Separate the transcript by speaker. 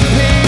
Speaker 1: the